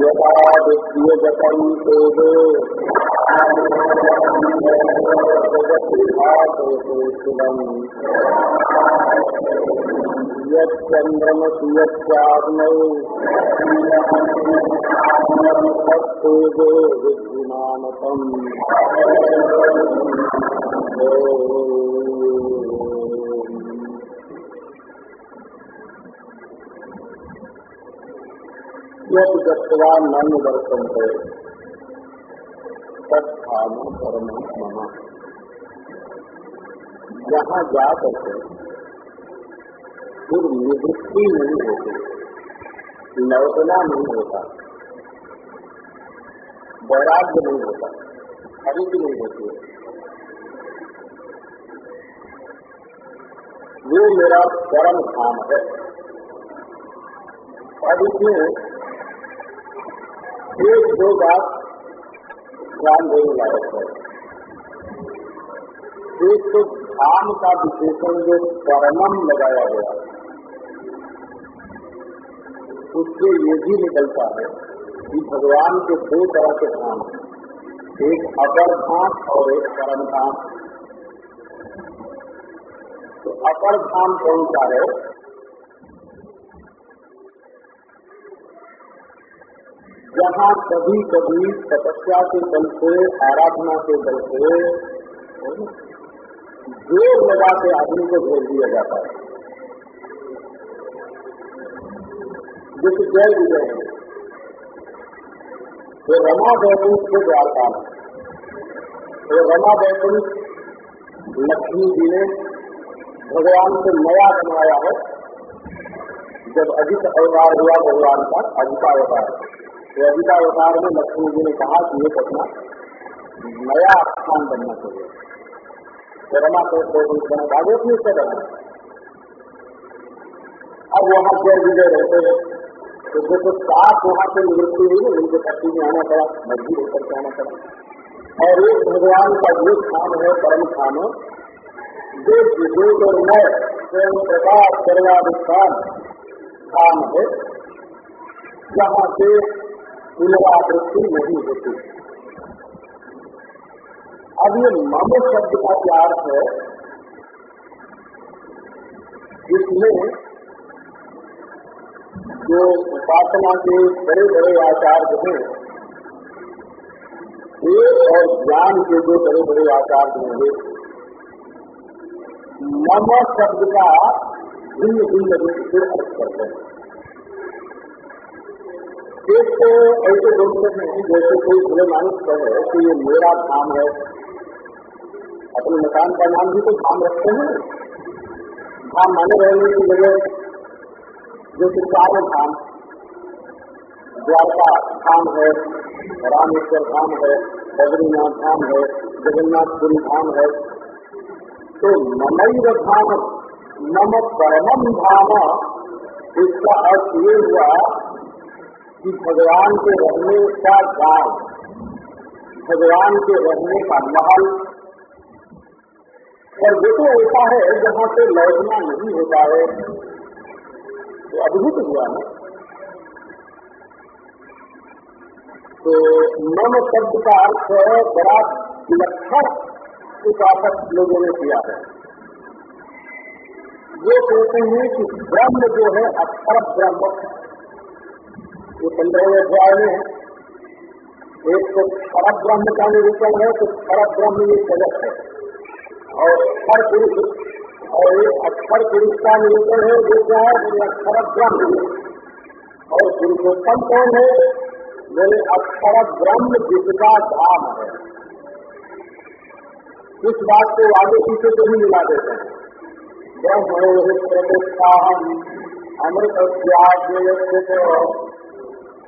యదాదిత్యజతం తేజే జగత్తిభాషేషులం యచ్చంద్రమసి యచ్చార్ణౌ తేజే విద్యుమానసం यद गत्वा नन दर्शन है तत्थान परम ममा जहाँ जा करके फिर निवृत्ति नहीं होती लौटना नहीं होता वैराग्य नहीं होता खरीद नहीं होती वो मेरा परम धाम है और इसमें एक, दो बात ध्यान देने लायक है। एक तो धाम का विशेषण जो परमम लगाया गया, उससे ये भी निकलता है कि भगवान के दो तरह के धाम एक अपर धाम और एक परम धाम तो अपर धाम कौन सा है? जहाँ कभी कभी तपस्या के बल से, आराधना के बल से, ज़ोर लगा के आदमी को भेज दिया जाता है। जैसे जय विजय। है वो रमा बैकुंठ के द्वारका वो रमा बैकुंठ लक्ष्मी जी ने भगवान से नया बनवाया है। जब अधिक अवतार हुआ, भगवान का अधिका अवतार अधिका अवतार में लक्ष्मी जी ने कहा कि ये अपना नया स्थान बनना चाहिए। रमा को भागवत में से बना अब वहाँ जय विजय रहते हैं। तो देखो सात वहाँ से निवृत्ति हुई, उनको धरती में आना पड़ा मजबूर होकर के आना पड़ा। और एक भगवान का जो स्थान है, परम स्थान, जो विवेक और मैं स्वयं प्रकाश सर्वाधिष्ठान स्थान है, जहाँ से पुनरावृत्ति नहीं होती। अब ये मम शब्द का क्या अर्थ है, जिसमें जो उपासना के बड़े बड़े आचार्य हैं एक और ज्ञान के जो बड़े बड़े आचार्य होंगे मम शब्द का भिन्न भिन्न रूप से अर्थ करते हैं। एक तो ऐसे लोग हैं जैसे कोई भले मानुष कहे कि ये मेरा धाम है, अपने मकान का नाम भी तो धाम रखते हैं। धाम माने रहने की जगह जैसे चारों धाम, द्वारका धाम है, रामेश्वर धाम है, बद्रीनाथ धाम है, जगन्नाथपुरी धाम है। तो नमैव धाम, नम परम धाम, इसका अर्थ ये हुआ कि भगवान के रहने का गाँव भगवान के रहने का महल। और वो तो ऐसा है, जहाँ से लौटना नहीं होता है। तो अद्भुत हुआ ना। तो मम शब्द का अर्थ बड़ा विलक्षण उपासक लोगों ने किया है। वो कहते हैं कि ब्रह्म जो है अक्षर ब्रह्म। ये पंद्रहवें अध्याय में एक तो क्षर ब्रह्म का निरूपण है तो क्षर ब्रह्म ये जगत है। और अक्षर पुरुष, और एक अक्षर पुरुष का निरूपण है, जो क्या है बोले अक्षर ब्रह्म और पुरुषोत्तम कौन है? बोले अक्षर ब्रह्म जिसका धाम है। इस बात को आगे पीछे को भी मिला देते हैं। ब्रह्म प्रतिष्ठा हम अमृत त्याग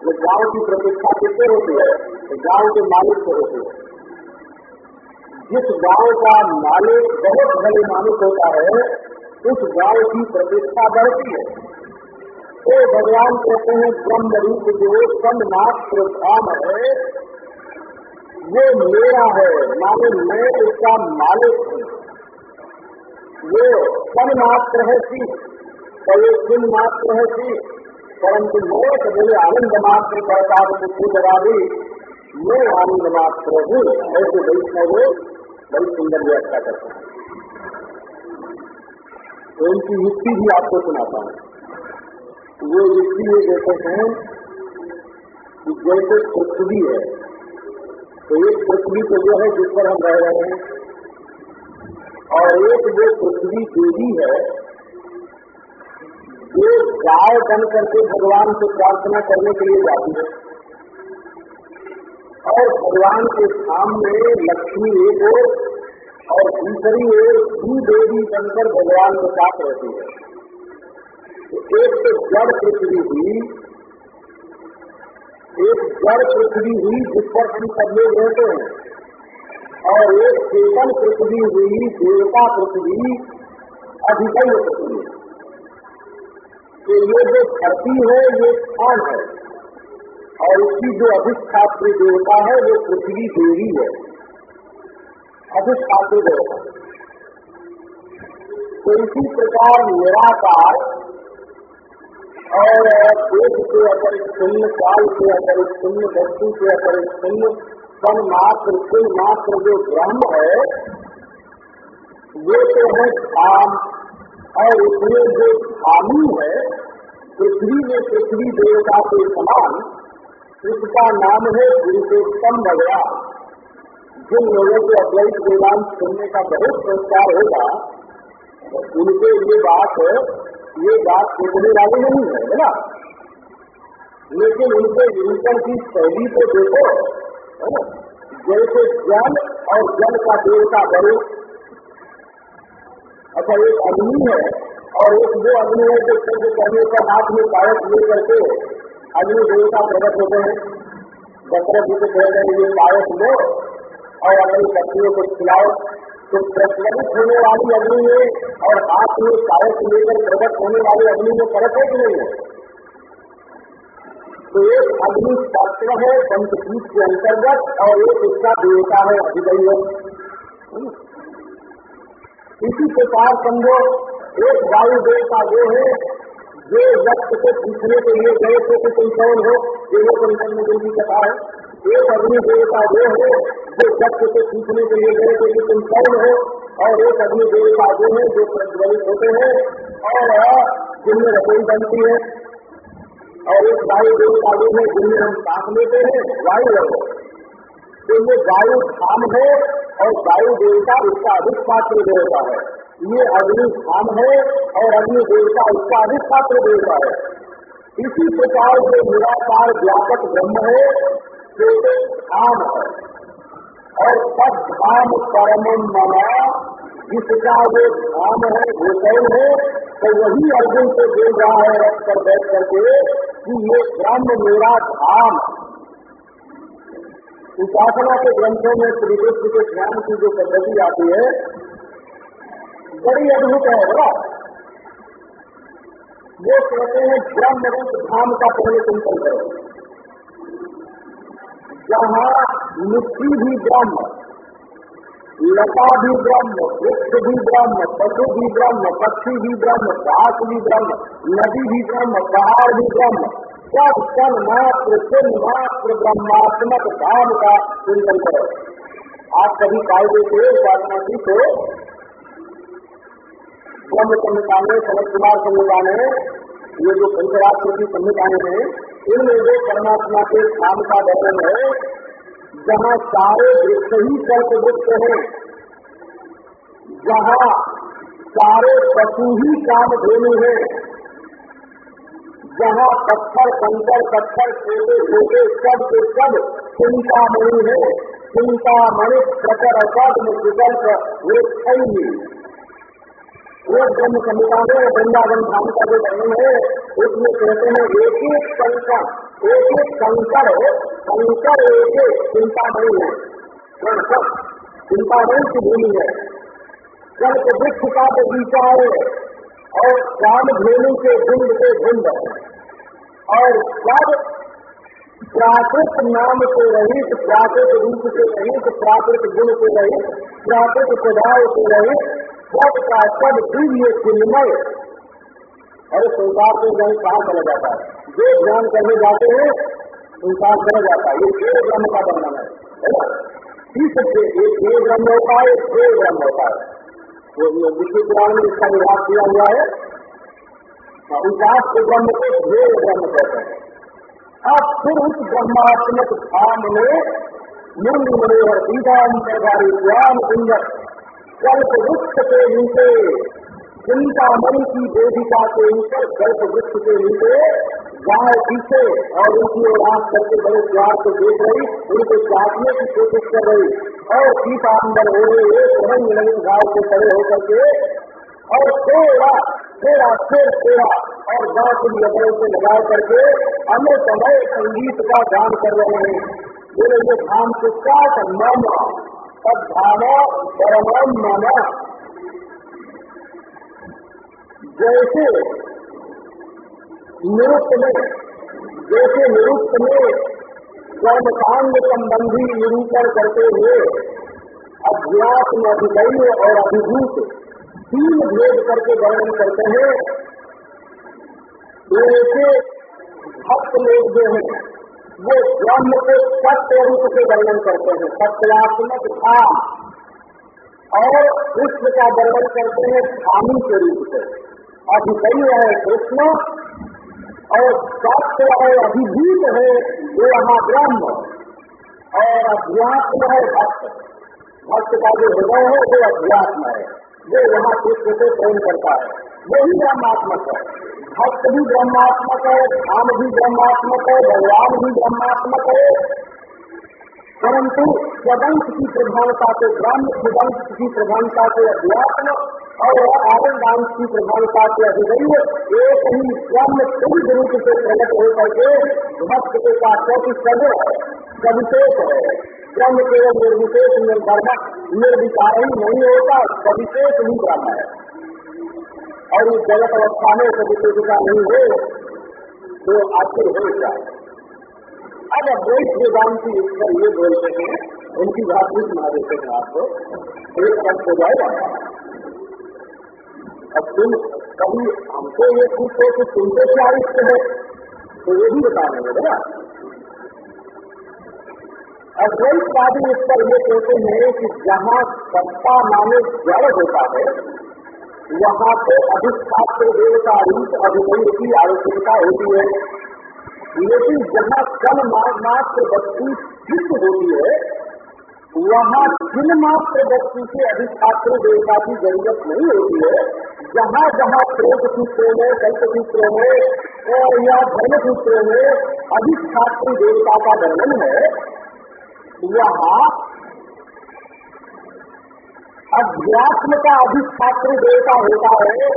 जो गाँव की प्रतिष्ठा किससे होती है तो गाँव के मालिक से होती है। जिस गाँव का मालिक बहुत बड़े मालिक होता है, उस गाँव की प्रतिष्ठा बढ़ती है। तो भगवान कहते हैं, ब्रह्म रूप जो सन्मात्र धाम है, वो मेरा है, माने मैं उसका मालिक हूँ। वो सन मात्र है सी और ये मात्र है सी परंतु मैं तो बोले आनंद मात्र करता मुझे लगा दी मैं आनंद मात्र हूँ, ऐसे वैष्णव बड़ी सुंदर व्याख्या करते हैं। तो उनकी युक्ति भी आपको सुनाता हूँ। वो युक्ति ये कहते हैं कि जैसे पृथ्वी है तो एक पृथ्वी तो जो है जिस पर हम रह रहे हैं, और एक जो पृथ्वी देवी है जो गाय बन करके भगवान से प्रार्थना करने के लिए जाती है। और भगवान के सामने लक्ष्मी एक और और दूसरी ओर भू देवी बनकर भगवान के साथ रहती है। तो एक तो जड़ पृथ्वी हुई, एक जड़ पृथ्वी हुई जिस पर हम सब लोग रहते हैं, और एक चेतन पृथ्वी हुई, देवता पृथ्वी, अधिकल पृथ्वी। कि ये जो धरती है, ये स्थान है। और उसकी जो अधिष्ठात्री देवता है, वो पृथ्वी देवी है। अधिष्ठात्री देवता। तो इसी प्रकार निराकार और देश के शून्य, काल के शून्य, वस्तु के अपर शून्य सन मात्र कुल मात्र जो ब्रह्म है, वो तो है काम और उसमें जो खामी है, पृथ्वी में पृथ्वी देवता के समान इसका नाम है पुरुषोत्तम भगवान जिन लोगों को अद्वैत वेदांत सुनने का बहुत संस्कार होगा उनके ये बात है, ये बात सोचने वाली नहीं है है ना? लेकिन उनके निरूपण की शैली को देखो जैसे जल और जल का देवता बड़े अच्छा एक अग्नि है और एक वो अग्नि है जो सिद्ध करने का हाथ में पायस ले करके अग्नि देवता प्रकट होते हैं दशरथ जी को कह रहे ये पायस लो और अपनी पत्नियों को खिलाओ। तो प्रज्वलित होने वाली अग्नि में और हाथ में पायस लेकर प्रकट होने वाली अग्नि में फ़र्क है कि नहीं है? तो एक अग्नि शास्त्र है पंचपीठ के अंतर्गत और एक उसका देवता है अधिदैव इसी प्रकार समझो, एक वायु देवता वो है, जो वक्त को पूछने के लिए गए थे कि तुम कौन हो, ये वो पंचम में जिनकी कथा है। एक अग्नि देवता वो है, जो वक्त को पूछने के लिए गए थे कि तुम कौन हो, और एक अग्नि देवता वो है, जो प्रज्वलित होते हैं, और जिनमें रसोई बनती है। और एक वायु देवता वो है, जिनमें हम सांस लेते हैं वायु है तो ये वायु धाम है और वायु देवता उसका अधिक पात्र देवता है। ये अग्नि धाम है और अग्नि देवता उसका अधिक पात्र देवता है। इसी प्रकार जो निराकार व्यापक ब्रह्म है वो जो धाम है। और सब धाम परम मना जिसका वो धाम है, वो कौन है? तो वही अर्जुन को बोल रहा है रख कर बैठ करके कि ये ब्रह्म मेरा धाम। उपासना के ग्रंथों में श्री कृष्ण के ज्ञान की जो पद्धति आती है, बड़ी अद्भुत है, बड़ा। वो कहते हैं ब्रह्म रूप धाम का पहले चिंतन करो जहाँ मिट्टी भी ब्रह्म, लता भी ब्रह्म, वृक्ष भी ब्रह्म, पशु भी ब्रह्म, पक्षी भी ब्रह्म घास भी ब्रह्म, नदी भी ब्रह्म, पहाड़ भी ब्रह्म। सब सन मात्र चिन्ह मात्र ब्रह्मात्मक धाम का चिंतन करो आप कभी कायदे से उपासना की तो ब्रह्म संहिता में सनत कुमार संहिता में ये जो पंचरात्र की संहिताएँ हैं इनमें जो परमात्मा के स्थान का वर्णन है जहाँ सारे वृक्ष ही कल्प वृक्ष है जहाँ सारे पशु ही काम धेनु है। जहाँ पत्थर, कंकर पत्थर छोटे छोटे सब के सब चिंतामणि है। चिंतामणि प्रकर पद्म विकल्प वृक्ष ही वो ब्रह्म संहिता में वृंदावन धाम का जो वर्णन है, उसमें कहते हैं, एक एक कंकर, एक एक कंकर कंकर एक एक चिंतामणि है। चिंतामणि की भूमि है। कल्प वृक्ष का बगीचा है, और राम धेनु के झुंड के झुंड और सब प्राकृत नाम से रहित, प्राकृत रूप से रहित, प्राकृत गुण से रहित, प्राकृत स्वभाव से रहित सब का सब दिव्य चिन्मय। अरे संसार को जन कहा चला जाता है। जो ध्यान करने जाते हैं संसार कर जाता है। ये देव ब्रह्म का वर्णन है। ना? तीस एक देव ब्रह्म होता है एक देव ब्रह्म होता है। वो विष्णु पुराण में इसका विभाग किया हुआ है। उपास के ब्रह्म को देव ब्रह्म कहते हैं अब फिर उस ब्रह्मात्मक धाम में मुंड मनोहर पीताम्बरधारी ज्ञान सुंदर कल्प वृक्ष के नीचे चिंतामणि की वेदिका के ऊपर कल्प वृक्ष के नीचे गाय पीछे और उनकी ओर आँख करके बड़े प्यार से देख रही उनको चाटने की कोशिश कर रही और सीता अंदर हो रहे एक रंग रंग गाय के खड़े होकर के और तेरा तेरा फिर तेरा और गाँव की लकड़ों से लगा करके हमें समय संगीत का दान कर रहे हैं। बोले, ये धाम किसका मम तब धामा परम माना जैसे निरुक्त में, जैसे निरुक्त में कर्मकांड संबंधी निरूपण करते हुए अभ्यास में अधिदैव और अभिभूत तीन भेद करके वर्णन करते हैं। ऐसे भक्त लोग जो हैं, वो ब्रह्म को सत्य रूप से वर्णन करते हैं। सत्यात्मक धाम और कृष्ण का वर्णन करते हैं धामी के रूप से। अधिदैव है कृष्ण, और सत्य है, अभिभूत है, वो यहाँ ब्रह्म। और अध्यात्म है भक्त। भक्त का जो हृदय है, वो अध्यात्म है। वो यहाँ कृष्ण से प्रेम करता है। वही ब्रह्मात्मक है। भक्त भी ब्रह्मात्मक है धाम भी ब्रह्मात्मक है, भगवान भी ब्रह्मात्मक है। परंतु स्वदंश की प्रधानता से, ब्रह्म स्वदंश की प्रधानता से अध्यात्म और आनंदांश की प्रधानता के अधिदैव एक ही ब्रह्म शुद्ध रूप से प्रकट होकर के भक्त के साथ सब सविशेष है। ब्रह्म केवल निर्विशेष निर्धर्मक निर्विकार ही नहीं होता सविशेष ही ब्रह्म है और इस जगत अवस्था में सविशेषता नहीं हो तो आखिर हो जाए अब अद्वैत वेदांति इस पर ये बोलते हैं उनकी बात भी सुना देते हैं आपको एक पद हो जाएगा अब तुम कभी हमको ये पूछो कि तुमसे क्या इष्ट है तो ये भी बता देंगे बोला अद्वैतवादी इस पर ये कहते हैं कि जहाँ सत्ता माने जड़ होता है, वहाँ पे अधिष्ठात्र देवता रूप अभिनय की आवश्यकता होती है। लेकिन जहाँ कल मात्र वस्तु सिद्ध होती है, वहाँ जिन मात्र वस्तु से अधिष्ठात्र देवता की ज़रूरत नहीं होती है, जहाँ जहाँ प्रेत सूत्रों में, कल्प सूत्रों में या धर्म सूत्रों में अधिष्ठात्री देवता का वर्णन है वहाँ अध्यात्म का अधिष्ठात्री देवता होता है,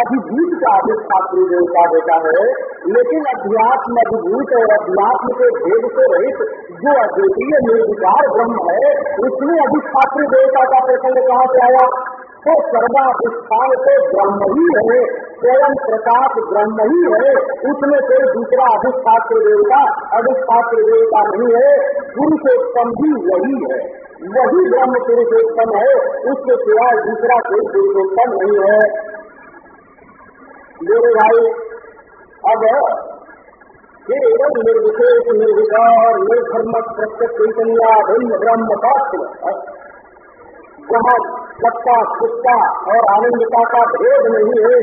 अभिभूत का अधिष्ठात्री देवता होता है, लेकिन अध्यात्म अभिभूत और अध्यात्म के भेद से रहित जो अद्वितीय निर्विकार ब्रह्म है, उसमें अधिष्ठात्री देवता का प्रसंग कहाँ से आया? तो सर्वाधिष्ठान तो ब्रह्म ही है, स्वयं प्रकाश ब्रह्म ही है, उसमें कोई दूसरा अधिष्ठात्र देवता अधिष्ठात्र देवता नहीं है, पुरुषोत्तम भी वही है। वही ब्रह्म पुरुषोत्तम है, उसके सिवाय दूसरा कोई पुरुषोत्तम नहीं है। मेरे भाई, अब केवल निर्विशेष, निर्विकार निर्धर्म प्रत्यक्ष चैतन्या ब्रह्म जहाँ सत्ता सुत्ता और आनंदता का भेद नहीं है।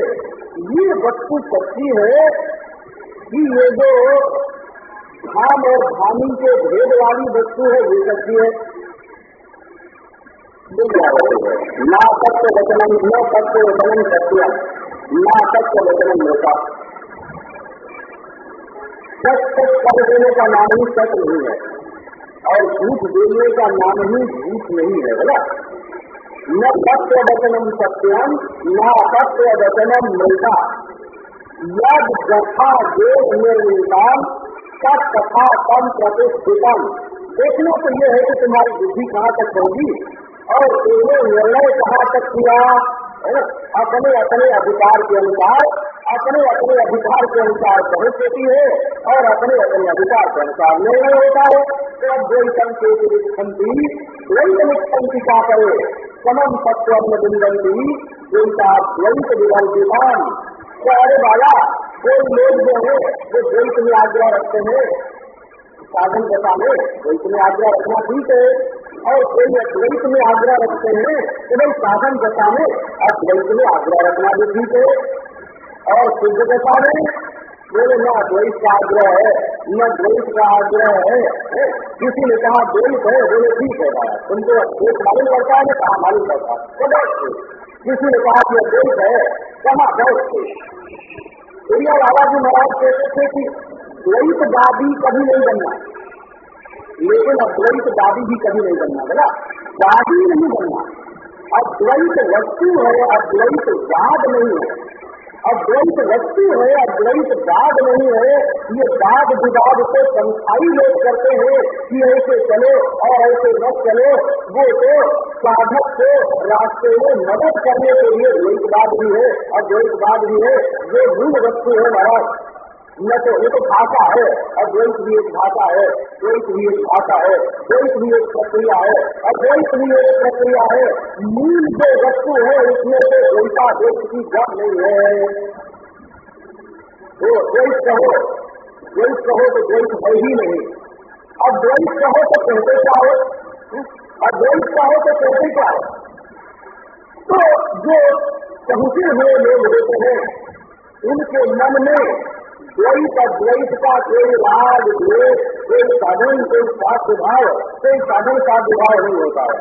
ये वस्तु सच्ची है कि ये जो धाम और धामी के भेद वाली वस्तु है, ये सच्ची है। ना सत्य वचनम, न सत्य वचनम सत्य, ना सत्य वचनम सच सच कर देने का नाम ही सत्य नहीं है और झूठ देने का नाम ही झूठ नहीं है बोला न सत्य वचनम सत्यम न सत्य वचनम मृता यद जथा देव निर्मिताम तब तथा कम प्रतिष्ठितम देखने को यह है कि तुम्हारी बुद्धि कहाँ तक होगी और तुमने निर्णय कहाँ तक किया? अपने अपने अधिकार के अनुसार, अपने अपने अधिकार के अनुसार पहुँच होती है, और अपने अपने अधिकार के अनुसार निर्णय होता है। तो अब वित्थंती द्वैत वित्थंती क्या करे? समम तत्व बिंदी द्वैता द्वैत विभान तो अरे बाला, कोई लोग जो है वो द्वैत में आग्रह रखते हैं, साधन दशा में द्वैत में आग्रह रखना ठीक है, और कोई अद्वैत में आग्रह रखते हैं कि भाई साधन दशा में अद्वैत में आग्रह रखना भी ठीक है, और शुद्ध दशा में बोले न द्वैत का आग्रह है, न द्वैत का आग्रह है? किसी ने कहा द्वैत है, बोले ठीक है भाई तुमको एक मालूम करता है कहा मालूम करता है। तो बैठ किसी ने कहा कि द्वैत है, कहा बैठ के बाबा जी महाराज कहते थे कि द्वैतवादी कभी नहीं बनना। लेकिन अद्वैतवादी भी कभी नहीं बनना बोला वादी नहीं बनना। अद्वैत वस्तु है अद्वैत वाद नहीं है। अद्वैत वस्तु है अद्वैत दाग नहीं है, ये बाद विवाद को संस्थाई लोग करते हैं कि ऐसे चलो और ऐसे न चलो। वो तो साधक को रास्ते में मदद करने के लिए द्वैतवाद भी है अद्वैतवाद भी है जो मूल वस्तु है महाराज। न तो ये तो भाषा है, और अद्वैत भी एक भाषा है द्वैत भी एक भाषा है द्वैत भी एक प्रक्रिया है, और अद्वैत भी एक प्रक्रिया है। मूल जो वस्तु है, उसमें तो द्वैता द्वैत की जब नहीं है। वो द्वैत कहो द्वैत कहो तो द्वैत है ही नहीं। अब द्वैत कहो तो कहते क्या हो? अद्वैत कहो तो कहते क्या हो? तो जो पहुँचे हुए लोग होते हैं, उनके मन में द्वैत अद्वैत का कोई राग द्वेष कोई साधन कोई स्वास्थ्य भाव कोई साधन का विभाव नहीं होता है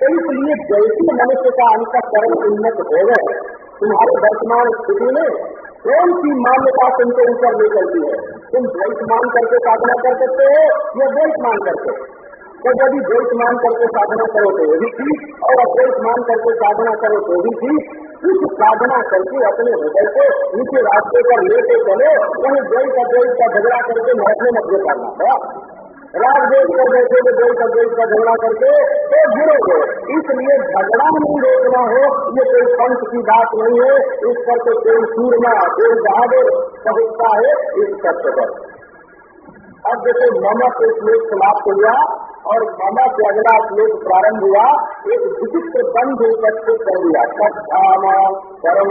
तो इसलिए जैसी मनुष्य का अंतकरण उन्नत हो गए तुम्हारे वर्तमान स्थिति में कौन सी मान्यता तुमको ऊपर ले चलती है तुम द्वैत मान करके साधना कर सकते हो या द्वैत मान करके? तो यदि द्वैत मान करके साधना करो तो भी ठीक और अद्वैत मान करके साधना करो तो भी ठीक कुछ साधना करके अपने हृदय को नीचे रास्ते पर लेके चले वही द्वैत अद्वैत का झगड़ा करके महत्व मध्य करना था। राग देश कर बैठे तो द्वैत अद्वैत का झगड़ा करके तो गिरोगे इसलिए झगड़ा नहीं रोकना हो, ये कोई पंथ की बात नहीं है। इस पर तो कोई सूरमा कोई बहादुर पहुँचता है, इस तत्व पर। अब जैसे ममक श्लोक समाप्त हुआ और मामा से अगला श्लोक प्रारंभ हुआ, एक विचित्र बंध उपस्थित कर दिया। सत्धाम परम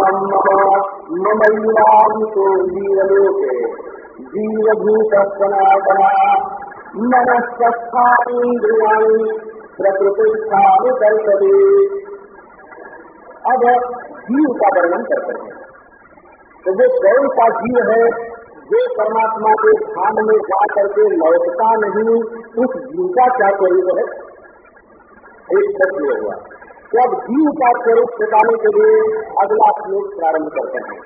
ममैलाम तो जीवलोके। जीवभूत सनातना मनस्थानीन्द्रियाणी प्रकृतिष्ठान दर्शने अब जीव का वर्णन करते हैं। तो वो कौन सा जीव है? जो परमात्मा के स्थान में जा करके लौटता नहीं, उस जीव का क्या स्वरूप है? एक प्रश्न हुआ। तो अब जीव का स्वरूप बताने के लिए अगला श्लोक प्रारंभ करते हैं।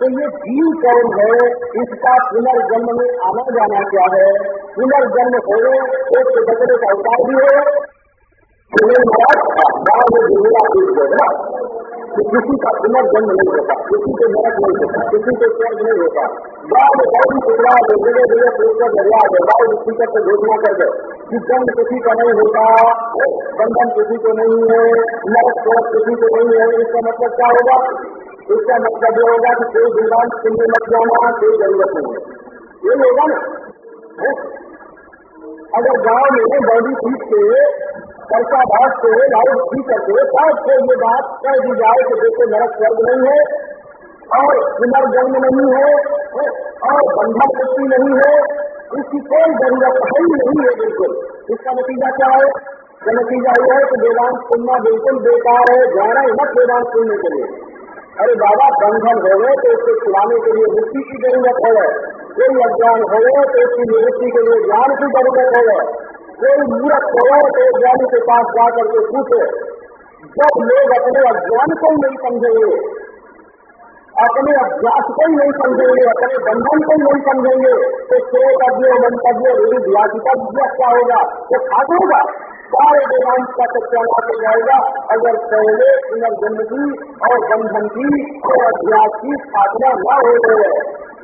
तो ये जीव कौन है, इसका पुनर्जन्म में आना जाना क्या है? पुनर्जन्म हो एक तो बचने का अवतार भी हो गाँव में ज़िंदा टूट गया किसी का पुनर्जन्म नहीं होता, किसी को नरक नहीं होता, किसी को स्वर्ग नहीं होता। में बहुत टुकड़ा जगह जगह सोचकर दरिया है गाँव स्पीकर से घोषणा कर दो, कि जन्म किसी का नहीं होता बंधन किसी को नहीं है नरक स्वर्ग किसी को नहीं है, इसका मतलब क्या होगा? इसका मतलब ये होगा कि कोई वेदांत सुनने लग जाना, कोई ज़रूरत नहीं है। ये ना अगर गाँव में बॉडी पीट के कर्ता भाग से लाइट पी करके सबसे ये बात कह दी जाए कि देखो नरक स्वर्ग नहीं है, और पुनर्जन्म नहीं है, और बंधन मुक्ति नहीं है, इसकी कोई ज़रूरत है ही नहीं है बिल्कुल। इसका नतीजा क्या है? नतीजा यह है कि वेदांत सुनना बिल्कुल बेकार है, जाना ही मत वेदांत सुनने के लिए। अरे बाबा बंधन हो गए तो उसको छुड़ाने के लिए मुक्ति की ज़रूरत है कोई अज्ञान हो गए तो उसकी निवृत्ति के लिए ज्ञान की ज़रूरत है कोई मूर्ख करो तो ज्ञानी के पास जा करके पूछे, जब लोग अपने अज्ञान को ही नहीं समझेंगे, अपने अभ्यास को ही नहीं समझेंगे, अपने बंधन को ही नहीं समझेंगे तो श्रोतव्य मंतव्य व्यासितव्य क्या होगा? तो खाद होगा। सारे वेदांत का सत्यानाश हो जाएगा। अगर पहले पुनर्जन्म की और बंधन की और अभ्यास की स्थापना न हो गए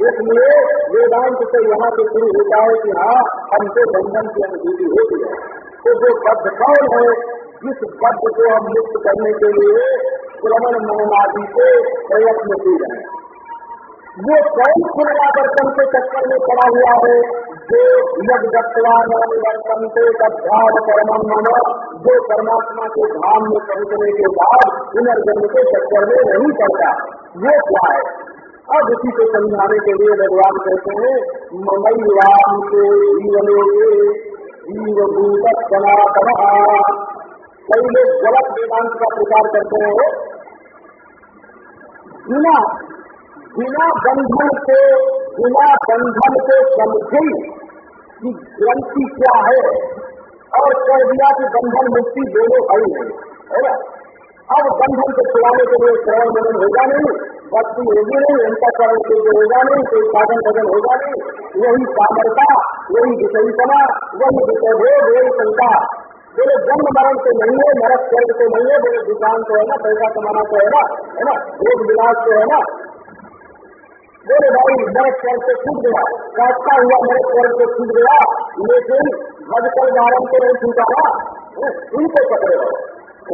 इसलिए वेदांत से यहाँ से शुरू होता है कि हाँ हमको बंधन की अनुभूति होती है। तो जो बद्ध कौन है, जिस बद्ध को हम मुक्त करने के लिए श्रवण मोहनादि से प्रयत्न की रहे वो कौन पुनरावर्तन के चक्कर में पड़ा हुआ है? जो जो परमात्मा के धाम में पहुँचने के बाद पुनर्जन्म के चक्कर में नहीं पड़ता वो क्या है अब इसी को समझाने के लिए भगवान कहते हैं ममई राम के जीवने जीव भूत सनातन कई लोग गलत वेदांत का प्रचार करते हैं बिना बिना बंधन के, बिना बंधन के समझे कि ग्रंथि क्या है और कह दिया कि बंधन मुक्ति दोनों है है अब बंधन को छुड़ाने के लिए श्रवण मनन होगा नहीं भक्ति होगी नहीं, अंतकरण के लिए होगा नहीं, कोई साधन भजन होगा नहीं वही सामरता वही विषयपना वही विषय भोग वही शंका। बोले, जन्म मरण तो नहीं है नरक स्वर्ग तो नहीं है, बोले, दुकान तो है ना, पैसा कमाना तो है ना है ना? भोग विलास तो है ना? बोले भाई नरक स्वर्ग से छूट गया। काटता हुआ नरक स्वर्ग से छूट गया। लेकिन भजकर गारम तो नहीं छूटा ना इनको पकड़े रहो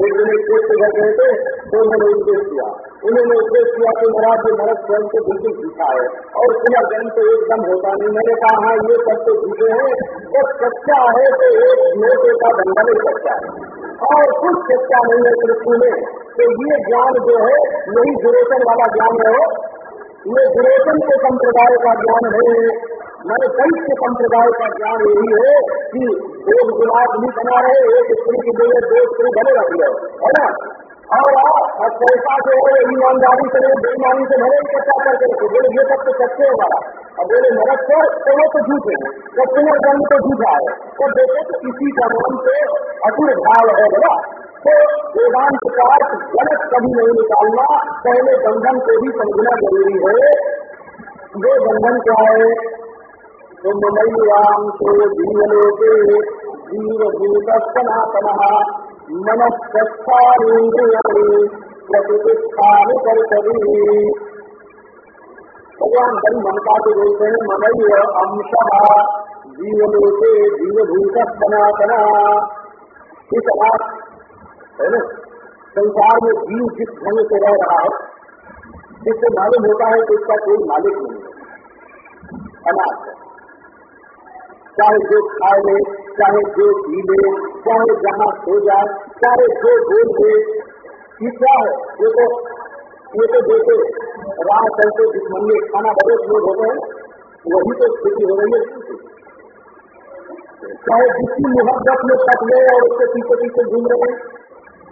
एक दिन एक के घर गए थे तो उन्होंने उपदेश किया। उन्होंने किया कि नरक स्वयं को बिल्कुल है। और पुनर्जन्म तो एकदम होता नहीं। मैंने कहा हाँ ये सब तो झूठे हैं। तो सच्चा है तो एक नोटे का दंगल ही सच्चा है। और कुछ सच्चा नहीं है पृथ्वी में तो ये ज्ञान जो है यही दुरोचन वाला ज्ञान है ये दुरोचन के संप्रदाय का ज्ञान है मैंने के संप्रदाय का ज्ञान यही है कि एक गुलाब नहीं बना रहे, एक स्त्री की जगह दो स्त्री भले रख लो है ना? और आप पैसा जो है, ईमानदारी से नहीं, बेईमानी से भरे इकट्ठा करके रखो। बोले, ये सब तो सच्चे हमारा और बोले, नरक पर तो तो झूठे हैं। तो पुनर्जन्म तो झूठा है। तो देखो तो इसी का नाम से असुर भाव है बोला तो वेदांत का गलत कभी नहीं निकालना, पहले बंधन को भी समझना ज़रूरी है। वो बंधन क्या है? तो ममैवाम तो जीवलोके जीव भूत सनातन प्रतिष्ठानि कर्तवी भगवान बड़ी ममता के बोलते हैं ममय अंश जीवलोके जीवभूत सनातना इस है ना? संसार में जीव जिस ढंग से रह रहा है जिससे मालूम होता है कि इसका कोई मालिक नहीं है। अनाथ है। चाहे जो खाए ले, चाहे जो पी ले, चाहे जहाँ सो जाए, चाहे जो बोल दे क्या है? ये तो ये तो जैसे राह चलते जिस मन में खाना बड़े लोग होते हैं, वही तो स्थिति हो रही है। चाहे जिसकी मुहब्बत में कट गए और उसके पीछे पीछे घूम रहे हैं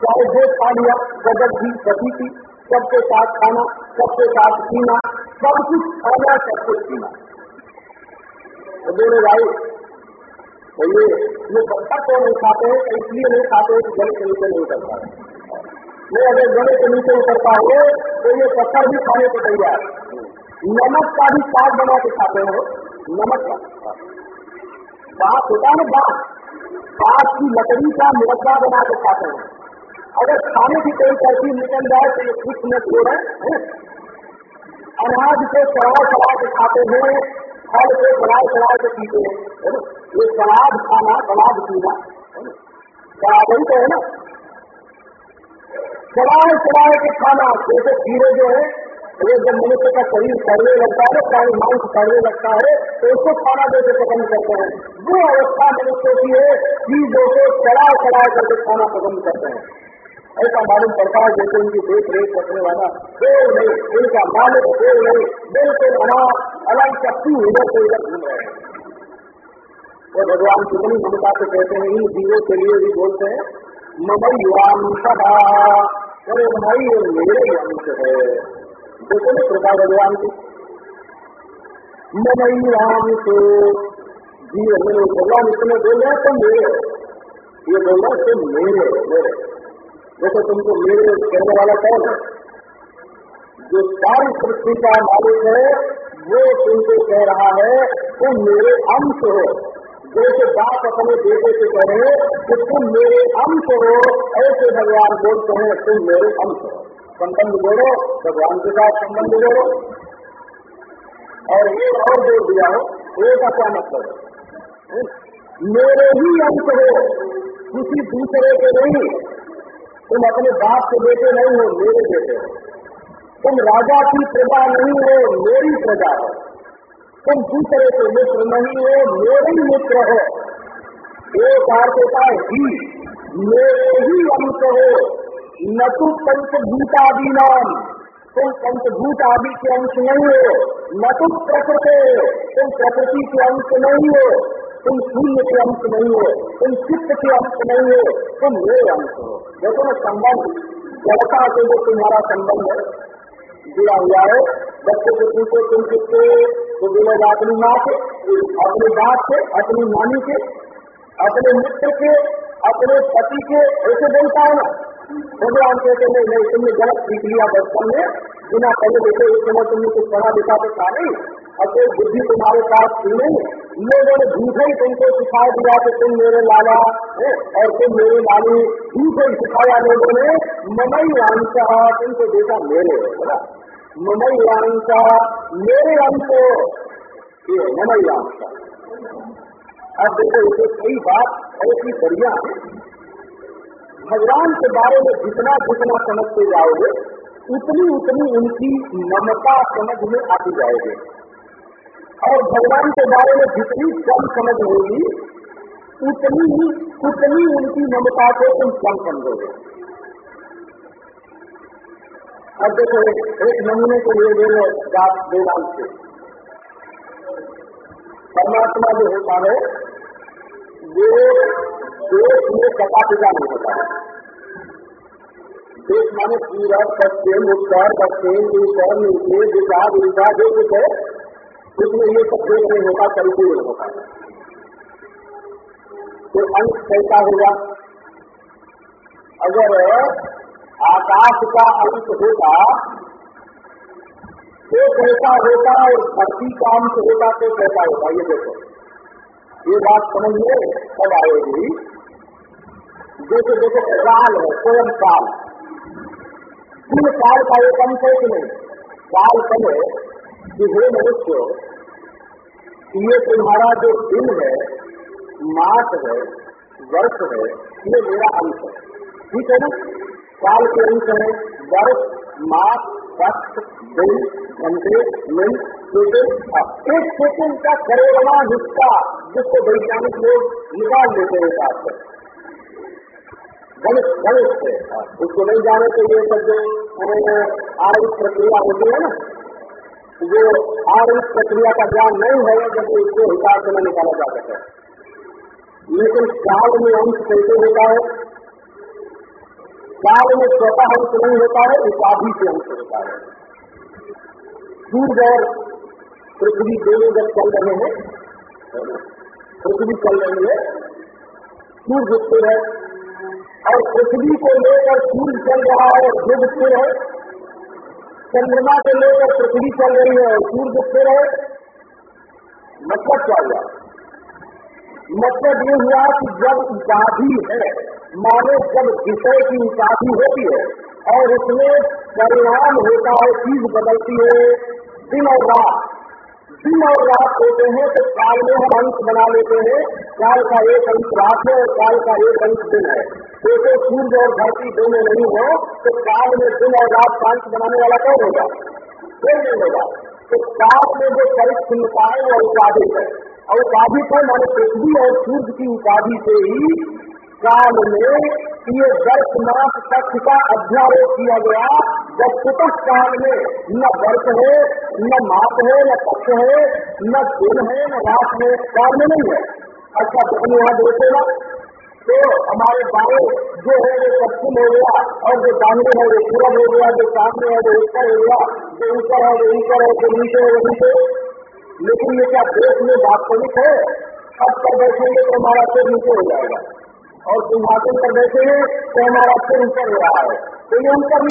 चाहे जो खा लिया गजब भी की, सबके साथ खाना, सबके साथ पीना, सब कुछ खाना, सब कुछ पीना। तो बोले, भाई तो ये ये पत्ता क्यों नहीं खाते हैं? इसलिए नहीं खाते हैं कि गले के नीचे नहीं उतरता मैं अगर गले के नीचे उतरता हो तो ये पत्थर भी खाने को तैयार नमक का भी साग बना के खाते हो। नमक का। बात होता है ना बात। बात की लकड़ी का मुरब्बा बना के खाते हैं। अगर खाने की कोई तरकीब निकल जाए तो ये कुछ न छोड़े अनाज को चढ़ा चढ़ा के खाते हैं, फल को चढ़ाए चढ़ाए के पीते हैं ये सलाद खाना, सलाद पीना, ही तो है ना? चढ़ाए चढ़ाए के खाना, जैसे खीरे जो है, वो जब मनुष्य का शरीर सड़ने लगता है प्राणी मांस सड़ने लगता है तो उसको खाना देते पसंद करते हैं। वो अवस्था मनुष्य की है को चढ़ा चढ़ा करके खाना पसंद करते हैं। ऐसा मालूम पड़ता है जैसे उनकी देख रेख रखने वाला। कोई नहीं, उनका मालिक कोई नहीं, बिल्कुल अनाथ अलग शक्ति इधर से इधर घूम रहे हैं। वो भगवान कितनी ममता से कहते हैं, इन जीवों के लिए भी बोलते हैं, ममई वांशा अरे भाई ये मेरे अंश है। देखो ना कृपा भगवान की। ममई को जीव भगवान इतने बोल रहे तो मेरे ये बोल रहा है, मेरे मेरे देखो तुमको मेरे कहने वाला कौन है? जो सारी सृष्टि का मालिक है, वो तुमको कह रहा है, तुम मेरे अंश हो। जैसे बाप अपने बेटे से कह कि तुम मेरे अंश हो, ऐसे भगवान बोलते हैं, तुम मेरे अंश हो। संबंध जोड़ो, भगवान के साथ संबंध जोड़ो। और एक और जोड़ दिया हो एक का मतलब है? मेरे ही अंश हो, किसी दूसरे के नहीं। तुम अपने बाप के बेटे नहीं हो, मेरे बेटे। हो तुम राजा की प्रजा नहीं हो, मेरी प्रजा हो। तुम दूसरे के मित्र नहीं हो, मेरे मित्र हो। एक आर्थिकता ही मेरे ही अंश हो। न तो पंच गीता नाम तुम पंचभूत आदि के अंश नहीं हो। न तुम प्रकृति तुम प्रकृति के अंश नहीं हो। तुम शून्य के अंश नहीं हो, तुम चित्त के अंश नहीं हो, तुम मेरे अंश हो। देखो ना संबंध जड़ता से जो तुम्हारा संबंध है। जुड़ा हुआ है, बच्चे को पूछो तुम किसके तो बोलेगा अपनी माँ के अपने बाप के अपनी नानी के अपने मित्र के अपने पति के ऐसे बोलता है ना। भगवान कहते हैं, नहीं तुमने गलत सीख लिया बचपन में। बिना पहले देखे इस समय तुमने कुछ पढ़ा लिखा तो था नहीं। और बुद्धि तुम्हारे पास थी नहीं लोगों ने झूठे ही तुमको सिखा दिया कि तुम मेरे लाला और तुम मेरी लाली झूठे ही सिखाया लोगों ने। ममई अंश तुमको देखा मेरे ममई अंश मेरे अंश ये ममई अंश अब देखो इसे कई बात बहुत ही बढ़िया है। भगवान के बारे में जितना जितना समझते जाओगे, उतनी उतनी उनकी ममता समझ में आती जाएगी। और भगवान के बारे में जितनी कम समझ होगी उतनी ही उतनी उनकी ममता को तुम कम समझोगे। अब देखो एक, नमूने के ले लो वेदांत से परमात्मा जो होता है वो देश में कटा पिटा नहीं होता है। देश माने पूरब पश्चिम उत्तर पश्चिम ईश्वर नीचे जो कुछ है उसमें ये सब देश नहीं होता परिपूर्ण होता है तो अंश कैसा होगा? अगर आकाश का अंश होता तो कैसा होता और धरती का से होता तो कैसा होता? ये देखो। ये बात समझिए कब आएगी। जैसे देखो, काल है, स्वयं काल। तीन काल का एक अंश है कि नहीं। काल कहे कि हे मनुष्य, ये तुम्हारा जो दिन है, मास है, वर्ष है, ये मेरा अंश है। ठीक है ना? काल के अंश है, वर्ष, मास वक्त दिन, घंटे, मिनट, सेकेंड एक सेकेंड का करोड़वा हिस्सा जिसको वैज्ञानिक लोग निकाल लेते हैं साथ गणित गणित उसको नहीं जाने के लिए सब जो प्रक्रिया होती है ना जो आर्थिक प्रक्रिया का ज्ञान नहीं है जब उसको हिसाब से न निकाला जा सके। लेकिन काल में अंश कैसे होता है? काल में स्वतः अंश नहीं होता है, उपाधि से अंश होता है। सूर्य और पृथ्वी दोनों जब चल रहे हैं, पृथ्वी चल रही है, सूर्य स्थिर है और पृथ्वी को लेकर सूर्य चल रहा है और ध्रुव स्थिर है चंद्रमा को लेकर पृथ्वी चल रही है और सूर्य स्थिर है मतलब क्या हुआ मतलब ये हुआ कि जब उपाधि है, माने जब विषय की उपाधि होती है और उसमें परिणाम होता है, चीज़ बदलती है, दिन और रात। दिन और रात होते हैं तो काल में हम अंश बना लेते हैं, काल का एक अंश रात है और काल का एक अंश दिन है। तो सूर्य और धरती दोनों नहीं हो तो काल में दिन और रात का अंश बनाने वाला कौन होगा? कोई नहीं होगा। तो काल में जो परिच्छिन्नता है वो उपाधि है, और उपाधि है माने पृथ्वी और सूर्य की उपाधि से ही काल में ये दस मास तक का अध्यारोप किया गया, जब सुतक काल में न वर्ष है, न माप है, न पक्ष है, न दिन है, न रात है, काल में नहीं है। अच्छा अपने यहाँ देखे ना तो हमारे गाँव जो है वो पश्चिम हो गया, और जो दानवे है वो पूरब हो गया, जो सामने है वो उत्तर हो गया, जो ऊपर है वो ऊपर है, जो नीचे है वो नीचे। लेकिन ये क्या देश में वास्तविक है? अब पर बैठेंगे तो हमारा सिर नीचे हो जाएगा। और सिंहासन पर बैठेंगे तो हमारा सिर ऊपर हो रहा है। तो ये ऊपर